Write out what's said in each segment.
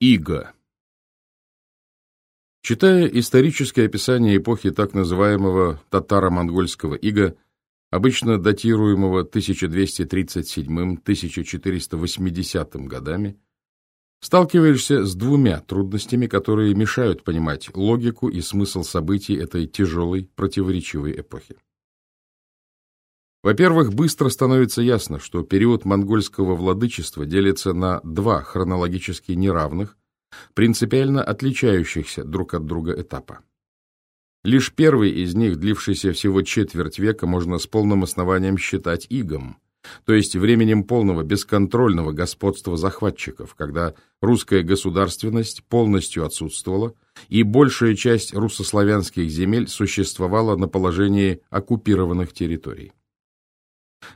Иго Читая историческое описание эпохи так называемого татаро-монгольского ига, обычно датируемого 1237-1480 годами, сталкиваешься с двумя трудностями, которые мешают понимать логику и смысл событий этой тяжелой, противоречивой эпохи. Во-первых, быстро становится ясно, что период монгольского владычества делится на два хронологически неравных, принципиально отличающихся друг от друга этапа. Лишь первый из них, длившийся всего четверть века, можно с полным основанием считать игом, то есть временем полного бесконтрольного господства захватчиков, когда русская государственность полностью отсутствовала, и большая часть руссославянских земель существовала на положении оккупированных территорий.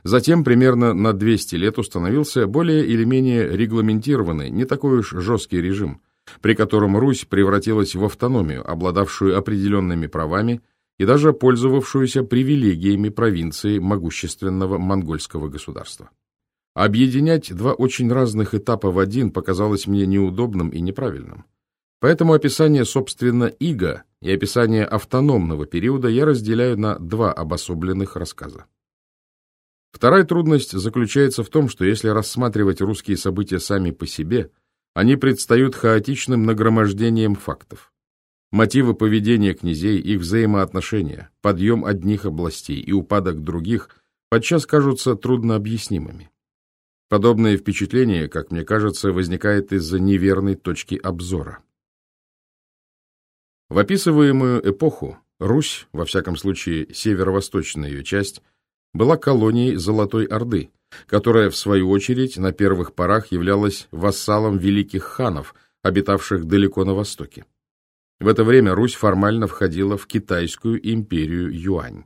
Затем примерно на 200 лет установился более или менее регламентированный, не такой уж жесткий режим, при котором Русь превратилась в автономию, обладавшую определенными правами и даже пользовавшуюся привилегиями провинции могущественного монгольского государства. Объединять два очень разных этапа в один показалось мне неудобным и неправильным. Поэтому описание, собственно, иго и описание автономного периода я разделяю на два обособленных рассказа. Вторая трудность заключается в том, что если рассматривать русские события сами по себе, они предстают хаотичным нагромождением фактов. Мотивы поведения князей, их взаимоотношения, подъем одних областей и упадок других подчас кажутся труднообъяснимыми. Подобное впечатление, как мне кажется, возникает из-за неверной точки обзора. В описываемую эпоху Русь, во всяком случае северо-восточная ее часть, была колонией Золотой Орды, которая, в свою очередь, на первых порах являлась вассалом великих ханов, обитавших далеко на востоке. В это время Русь формально входила в китайскую империю Юань.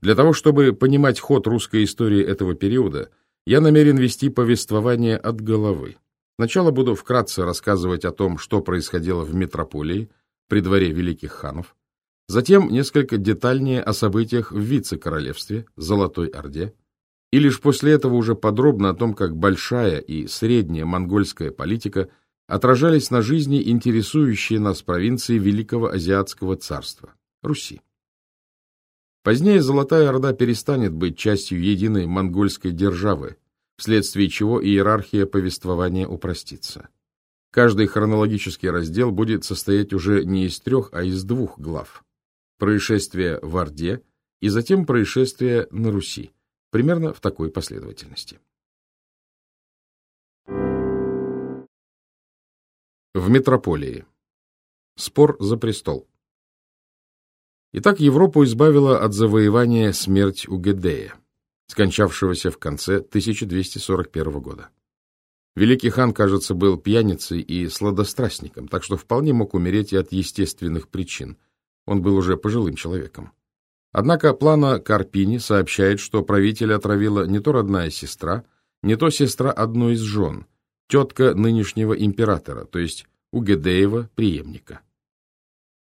Для того, чтобы понимать ход русской истории этого периода, я намерен вести повествование от головы. Сначала буду вкратце рассказывать о том, что происходило в метрополии, при дворе великих ханов, затем несколько детальнее о событиях в вице-королевстве, Золотой Орде, и лишь после этого уже подробно о том, как большая и средняя монгольская политика отражались на жизни интересующие нас провинции Великого Азиатского царства – Руси. Позднее Золотая Орда перестанет быть частью единой монгольской державы, вследствие чего иерархия повествования упростится. Каждый хронологический раздел будет состоять уже не из трех, а из двух глав. Происшествия в Орде и затем происшествия на Руси. Примерно в такой последовательности. В метрополии. Спор за престол. Итак, Европу избавила от завоевания смерть Угедея, скончавшегося в конце 1241 года. Великий хан, кажется, был пьяницей и сладострастником, так что вполне мог умереть и от естественных причин. Он был уже пожилым человеком. Однако плана Карпини сообщает, что правителя отравила не то родная сестра, не то сестра одной из жен, тетка нынешнего императора, то есть Угедеева преемника.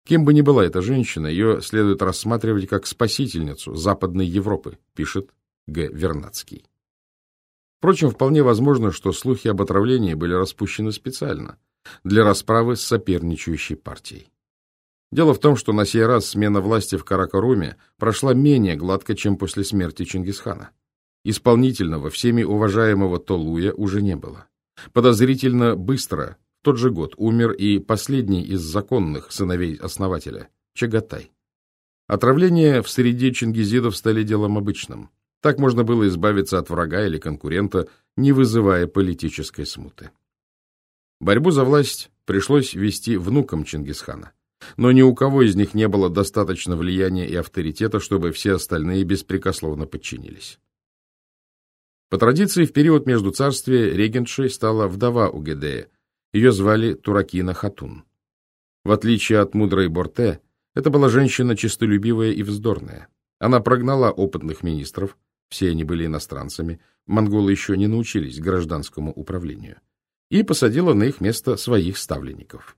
Кем бы ни была эта женщина, ее следует рассматривать как спасительницу Западной Европы, пишет Г. Вернадский. Впрочем, вполне возможно, что слухи об отравлении были распущены специально для расправы с соперничающей партией. Дело в том, что на сей раз смена власти в Каракаруме прошла менее гладко, чем после смерти Чингисхана. Исполнительного, всеми уважаемого Толуя уже не было. Подозрительно быстро, в тот же год, умер и последний из законных сыновей основателя, Чагатай. Отравления в среде чингизидов стали делом обычным. Так можно было избавиться от врага или конкурента, не вызывая политической смуты. Борьбу за власть пришлось вести внукам Чингисхана но ни у кого из них не было достаточно влияния и авторитета, чтобы все остальные беспрекословно подчинились. По традиции, в период между царствия регентшей стала вдова Угедея. Ее звали Туракина Хатун. В отличие от мудрой Борте, это была женщина честолюбивая и вздорная. Она прогнала опытных министров, все они были иностранцами, монголы еще не научились гражданскому управлению, и посадила на их место своих ставленников.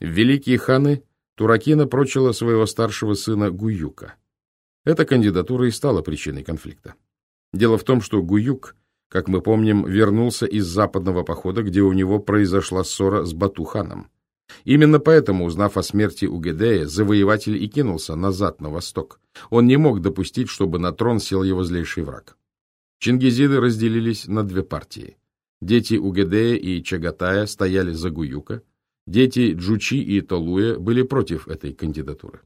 Великие ханы Туракина прочила своего старшего сына Гуюка. Эта кандидатура и стала причиной конфликта. Дело в том, что Гуюк как мы помним, вернулся из западного похода, где у него произошла ссора с Батуханом. Именно поэтому, узнав о смерти Угедея, завоеватель и кинулся назад на восток. Он не мог допустить, чтобы на трон сел его злейший враг. Чингизиды разделились на две партии. Дети Угедея и Чагатая стояли за Гуюка, дети Джучи и Толуя были против этой кандидатуры.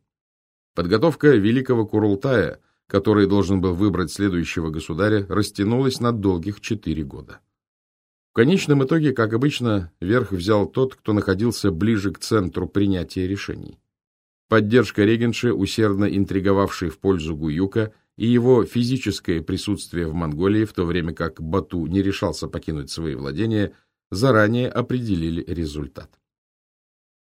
Подготовка Великого Курултая, который должен был выбрать следующего государя, растянулась на долгих четыре года. В конечном итоге, как обычно, верх взял тот, кто находился ближе к центру принятия решений. Поддержка регенши, усердно интриговавшей в пользу Гуюка, и его физическое присутствие в Монголии, в то время как Бату не решался покинуть свои владения, заранее определили результат.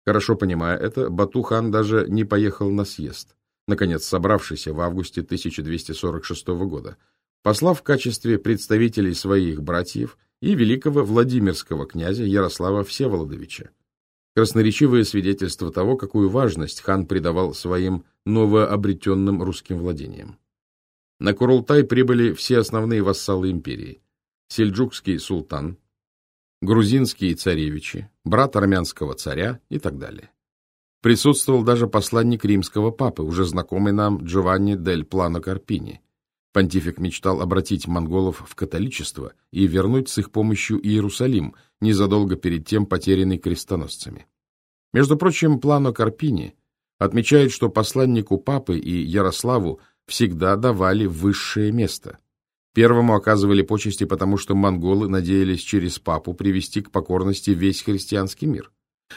Хорошо понимая это, Бату-хан даже не поехал на съезд, наконец собравшийся в августе 1246 года, послав в качестве представителей своих братьев – и великого Владимирского князя Ярослава Всеволодовича. Красноречивое свидетельство того, какую важность хан придавал своим новообретенным русским владениям. На Курултай прибыли все основные вассалы империи. Сельджукский султан, грузинские царевичи, брат армянского царя и так далее. Присутствовал даже посланник римского папы, уже знакомый нам Джованни дель Плано Карпини, Понтифик мечтал обратить монголов в католичество и вернуть с их помощью Иерусалим, незадолго перед тем потерянный крестоносцами. Между прочим, Плано Карпини отмечает, что посланнику папы и Ярославу всегда давали высшее место. Первому оказывали почести, потому что монголы надеялись через папу привести к покорности весь христианский мир.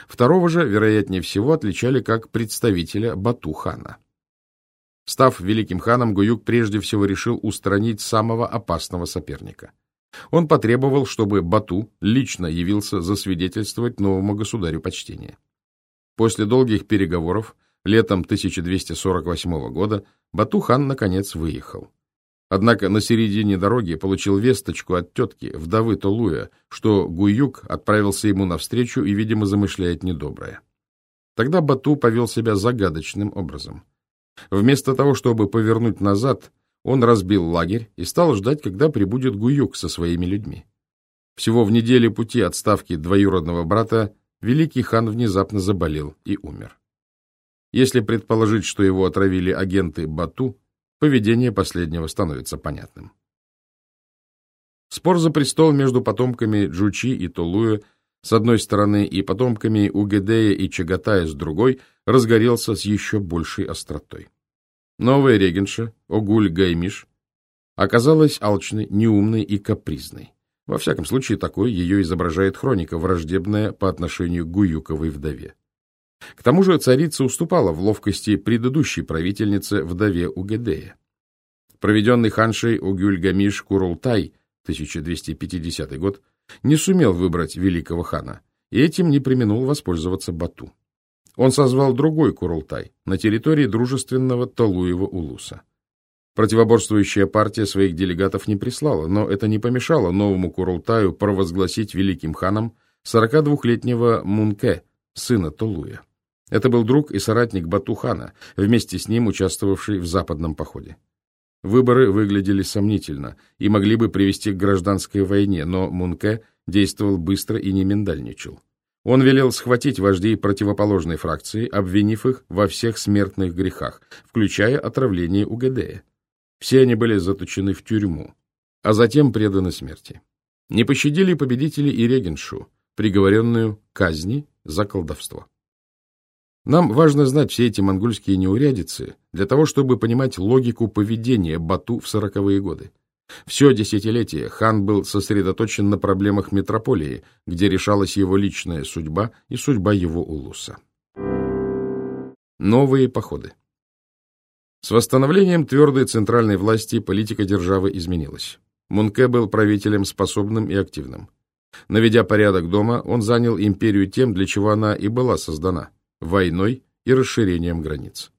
Второго же, вероятнее всего, отличали как представителя Бату-хана. Став великим ханом, Гуюк прежде всего решил устранить самого опасного соперника. Он потребовал, чтобы Бату лично явился засвидетельствовать новому государю почтение. После долгих переговоров летом 1248 года Бату-хан наконец выехал. Однако на середине дороги получил весточку от тетки, вдовы Толуя, что Гуюк отправился ему навстречу и, видимо, замышляет недоброе. Тогда Бату повел себя загадочным образом – Вместо того, чтобы повернуть назад, он разбил лагерь и стал ждать, когда прибудет Гуюк со своими людьми. Всего в неделе пути от ставки двоюродного брата великий хан внезапно заболел и умер. Если предположить, что его отравили агенты Бату, поведение последнего становится понятным. Спор за престол между потомками Джучи и Толуя с одной стороны и потомками Угедея и Чагатая с другой разгорелся с еще большей остротой. Новая регенша, Огуль Гаймиш, оказалась алчной, неумной и капризной. Во всяком случае, такой ее изображает хроника, враждебная по отношению к Гуюковой вдове. К тому же царица уступала в ловкости предыдущей правительнице вдове Угедея. Проведенный ханшей Угюль-Гамиш Курултай, 1250 год, не сумел выбрать великого хана, и этим не применул воспользоваться Бату. Он созвал другой Курултай на территории дружественного Талуева-Улуса. Противоборствующая партия своих делегатов не прислала, но это не помешало новому Курултаю провозгласить великим ханом 42-летнего Мунке, сына Толуя. Это был друг и соратник Батухана, вместе с ним участвовавший в западном походе. Выборы выглядели сомнительно и могли бы привести к гражданской войне, но Мунке действовал быстро и не миндальничал. Он велел схватить вождей противоположной фракции, обвинив их во всех смертных грехах, включая отравление Угадея. Все они были заточены в тюрьму, а затем преданы смерти. Не пощадили победители и регеншу, приговоренную к казни за колдовство. Нам важно знать все эти монгольские неурядицы для того, чтобы понимать логику поведения Бату в сороковые годы. Все десятилетие хан был сосредоточен на проблемах метрополии, где решалась его личная судьба и судьба его улуса. Новые походы С восстановлением твердой центральной власти политика державы изменилась. Мунке был правителем способным и активным. Наведя порядок дома, он занял империю тем, для чего она и была создана войной и расширением границ.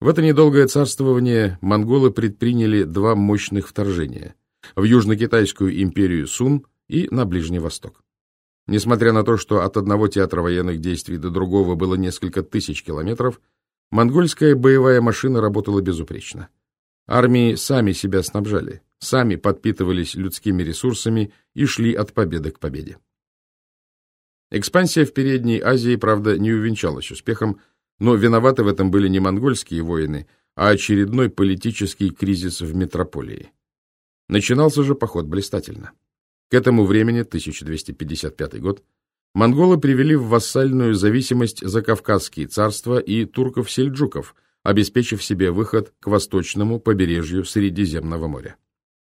В это недолгое царствование монголы предприняли два мощных вторжения в Южно-Китайскую империю Сун и на Ближний Восток. Несмотря на то, что от одного театра военных действий до другого было несколько тысяч километров, монгольская боевая машина работала безупречно. Армии сами себя снабжали, сами подпитывались людскими ресурсами и шли от победы к победе. Экспансия в Передней Азии, правда, не увенчалась успехом, но виноваты в этом были не монгольские воины, а очередной политический кризис в метрополии. Начинался же поход блистательно. К этому времени, 1255 год, монголы привели в вассальную зависимость Закавказские царства и турков-сельджуков, обеспечив себе выход к восточному побережью Средиземного моря.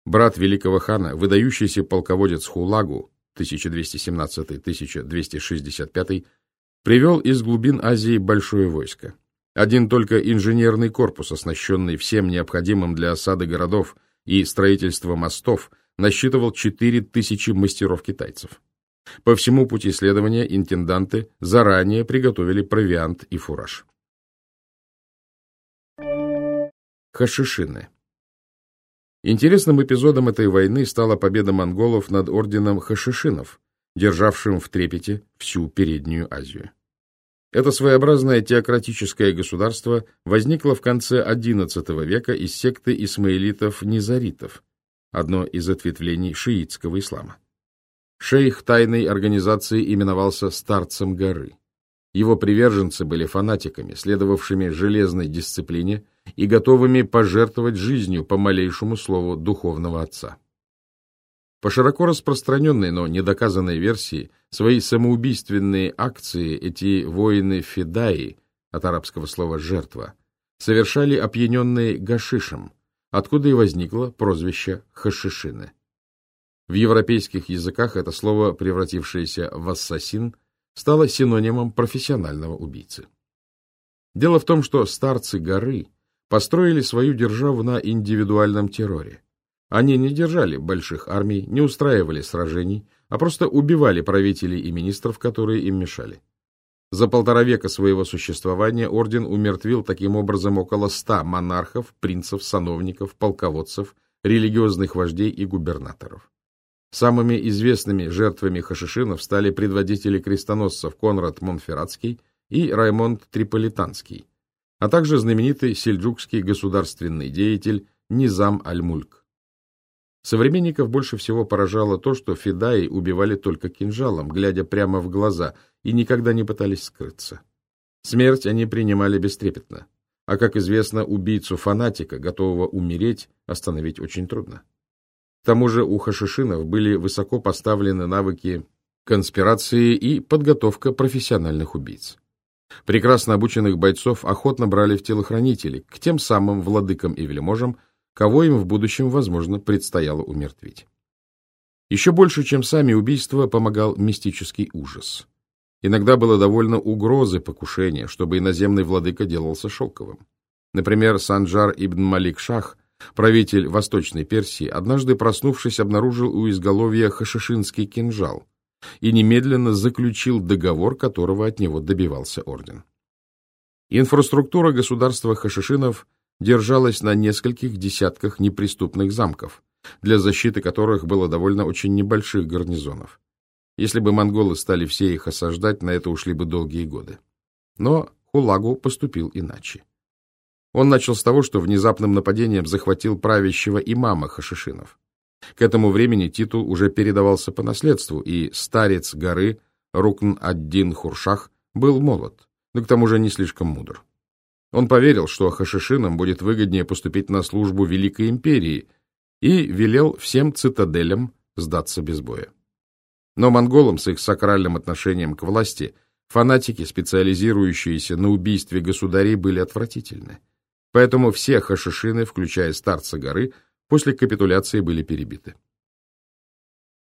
Брат великого хана, выдающийся полководец Хулагу, 1217-1265, привел из глубин Азии большое войско. Один только инженерный корпус, оснащенный всем необходимым для осады городов и строительства мостов, насчитывал 4000 мастеров-китайцев. По всему пути следования интенданты заранее приготовили провиант и фураж. Хашишины Интересным эпизодом этой войны стала победа монголов над орденом хашишинов, державшим в трепете всю Переднюю Азию. Это своеобразное теократическое государство возникло в конце XI века из секты исмаилитов-низаритов, одно из ответвлений шиитского ислама. Шейх тайной организации именовался «Старцем горы». Его приверженцы были фанатиками, следовавшими железной дисциплине и готовыми пожертвовать жизнью по малейшему слову духовного отца. По широко распространенной, но недоказанной версии, свои самоубийственные акции эти воины Федаи, от арабского слова «жертва», совершали опьяненные гашишем, откуда и возникло прозвище хашишины. В европейских языках это слово, превратившееся в ассасин, стало синонимом профессионального убийцы. Дело в том, что старцы горы построили свою державу на индивидуальном терроре. Они не держали больших армий, не устраивали сражений, а просто убивали правителей и министров, которые им мешали. За полтора века своего существования орден умертвил таким образом около ста монархов, принцев, сановников, полководцев, религиозных вождей и губернаторов. Самыми известными жертвами хашишинов стали предводители крестоносцев Конрад Монферратский и Раймонд Триполитанский, а также знаменитый сельджукский государственный деятель Низам Аль-Мульк. Современников больше всего поражало то, что федаи убивали только кинжалом, глядя прямо в глаза, и никогда не пытались скрыться. Смерть они принимали бестрепетно, а, как известно, убийцу-фанатика, готового умереть, остановить очень трудно. К тому же у хашишинов были высоко поставлены навыки конспирации и подготовка профессиональных убийц. Прекрасно обученных бойцов охотно брали в телохранители к тем самым владыкам и вельможам, кого им в будущем, возможно, предстояло умертвить. Еще больше, чем сами убийства, помогал мистический ужас. Иногда было довольно угрозы покушения, чтобы иноземный владыка делался шелковым. Например, Санджар ибн Малик Шах Правитель Восточной Персии, однажды проснувшись, обнаружил у изголовья хашишинский кинжал и немедленно заключил договор, которого от него добивался орден. Инфраструктура государства хашишинов держалась на нескольких десятках неприступных замков, для защиты которых было довольно очень небольших гарнизонов. Если бы монголы стали все их осаждать, на это ушли бы долгие годы. Но Хулагу поступил иначе. Он начал с того, что внезапным нападением захватил правящего имама Хашишинов. К этому времени титул уже передавался по наследству, и старец горы Рукн-ад-Дин Хуршах был молод, но к тому же не слишком мудр. Он поверил, что Хашишинам будет выгоднее поступить на службу Великой Империи, и велел всем цитаделям сдаться без боя. Но монголам с их сакральным отношением к власти фанатики, специализирующиеся на убийстве государей, были отвратительны. Поэтому все хашишины, включая старца горы, после капитуляции были перебиты.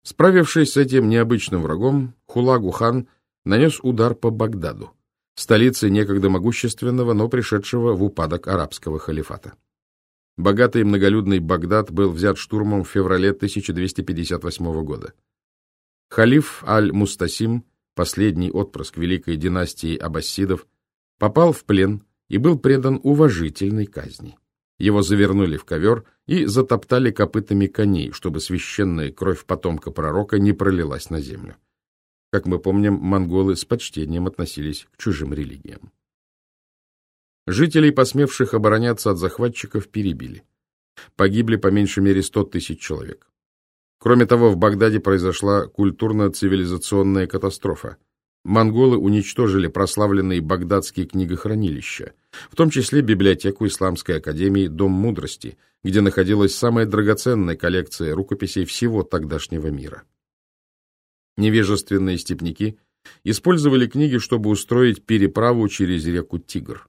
Справившись с этим необычным врагом, Хулагу-хан нанес удар по Багдаду, столице некогда могущественного, но пришедшего в упадок арабского халифата. Богатый и многолюдный Багдад был взят штурмом в феврале 1258 года. Халиф Аль-Мустасим, последний отпрыск великой династии аббасидов, попал в плен и был предан уважительной казни. Его завернули в ковер и затоптали копытами коней, чтобы священная кровь потомка пророка не пролилась на землю. Как мы помним, монголы с почтением относились к чужим религиям. Жителей, посмевших обороняться от захватчиков, перебили. Погибли по меньшей мере 100 тысяч человек. Кроме того, в Багдаде произошла культурно-цивилизационная катастрофа. Монголы уничтожили прославленные багдадские книгохранилища, в том числе библиотеку Исламской академии «Дом мудрости», где находилась самая драгоценная коллекция рукописей всего тогдашнего мира. Невежественные степняки использовали книги, чтобы устроить переправу через реку Тигр.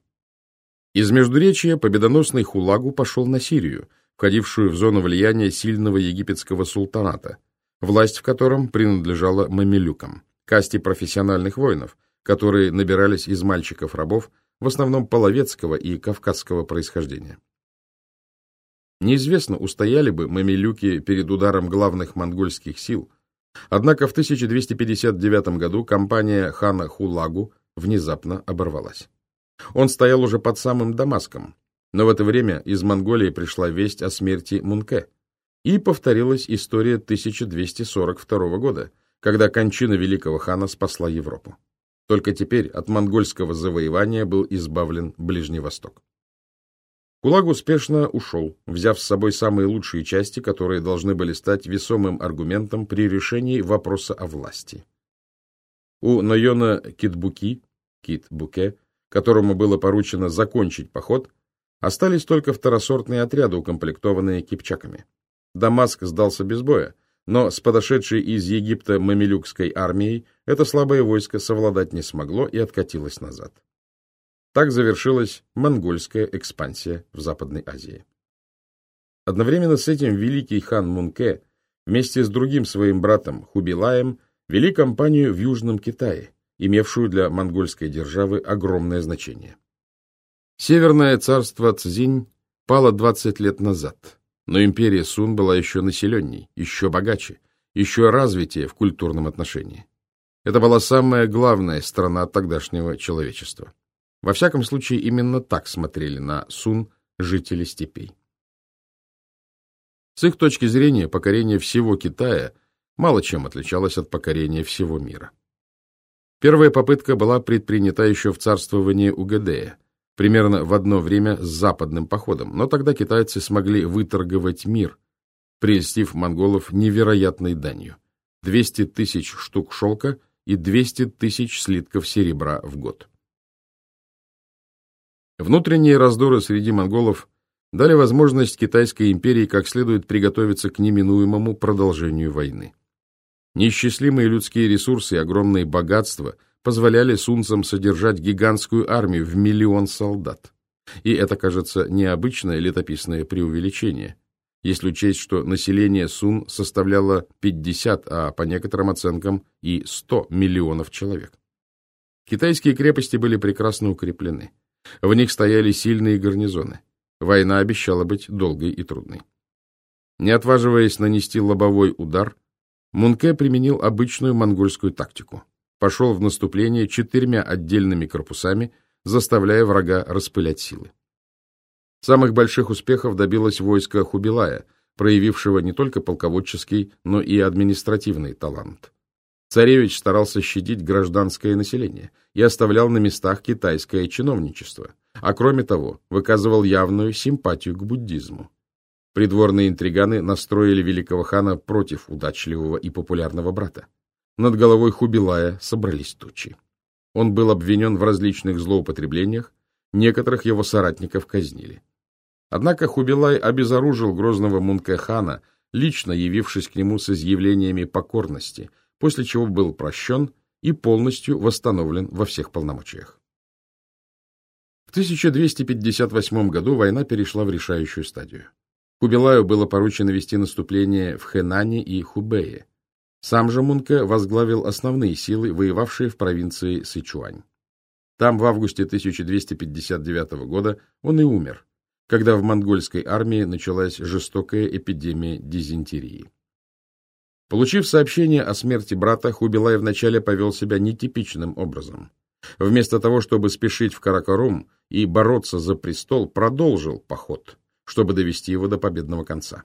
Из Междуречия победоносный Хулагу пошел на Сирию, входившую в зону влияния сильного египетского султаната, власть в котором принадлежала мамилюкам касте профессиональных воинов, которые набирались из мальчиков-рабов, в основном половецкого и кавказского происхождения. Неизвестно, устояли бы мамилюки перед ударом главных монгольских сил, однако в 1259 году кампания хана Хулагу внезапно оборвалась. Он стоял уже под самым Дамаском, но в это время из Монголии пришла весть о смерти Мунке, и повторилась история 1242 года, когда кончина великого хана спасла Европу. Только теперь от монгольского завоевания был избавлен Ближний Восток. Кулак успешно ушел, взяв с собой самые лучшие части, которые должны были стать весомым аргументом при решении вопроса о власти. У Нойона Китбуки, Кит-Буке, которому было поручено закончить поход, остались только второсортные отряды, укомплектованные кипчаками. Дамаск сдался без боя, но с подошедшей из Египта мамилюкской армией это слабое войско совладать не смогло и откатилось назад. Так завершилась монгольская экспансия в Западной Азии. Одновременно с этим великий хан Мунке вместе с другим своим братом Хубилаем вели кампанию в Южном Китае, имевшую для монгольской державы огромное значение. Северное царство Цзинь пало 20 лет назад, но империя Сун была еще населенней, еще богаче, еще развитее в культурном отношении. Это была самая главная страна тогдашнего человечества. Во всяком случае, именно так смотрели на Сун жители степей. С их точки зрения, покорение всего Китая мало чем отличалось от покорения всего мира. Первая попытка была предпринята еще в царствовании Угадея, примерно в одно время с западным походом, но тогда китайцы смогли выторговать мир, прельстив монголов невероятной данью – 200 тысяч штук шелка и 200 тысяч слитков серебра в год. Внутренние раздоры среди монголов дали возможность Китайской империи как следует приготовиться к неминуемому продолжению войны. Неисчислимые людские ресурсы и огромные богатства – позволяли сунцам содержать гигантскую армию в миллион солдат. И это, кажется, необычное летописное преувеличение, если учесть, что население Сун составляло 50, а по некоторым оценкам и 100 миллионов человек. Китайские крепости были прекрасно укреплены. В них стояли сильные гарнизоны. Война обещала быть долгой и трудной. Не отваживаясь нанести лобовой удар, Мунке применил обычную монгольскую тактику пошел в наступление четырьмя отдельными корпусами, заставляя врага распылять силы. Самых больших успехов добилось войско Хубилая, проявившего не только полководческий, но и административный талант. Царевич старался щадить гражданское население и оставлял на местах китайское чиновничество, а кроме того выказывал явную симпатию к буддизму. Придворные интриганы настроили великого хана против удачливого и популярного брата. Над головой Хубилая собрались тучи. Он был обвинен в различных злоупотреблениях, некоторых его соратников казнили. Однако Хубилай обезоружил грозного Мункехана, лично явившись к нему с изъявлениями покорности, после чего был прощен и полностью восстановлен во всех полномочиях. В 1258 году война перешла в решающую стадию. Хубилаю было поручено вести наступление в Хэнане и Хубее. Сам же Мунке возглавил основные силы, воевавшие в провинции Сычуань. Там в августе 1259 года он и умер, когда в монгольской армии началась жестокая эпидемия дизентерии. Получив сообщение о смерти брата, Хубилай вначале повел себя нетипичным образом. Вместо того, чтобы спешить в Каракарум и бороться за престол, продолжил поход, чтобы довести его до победного конца.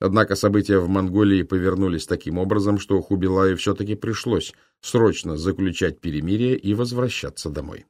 Однако события в Монголии повернулись таким образом, что Хубилаю все-таки пришлось срочно заключать перемирие и возвращаться домой.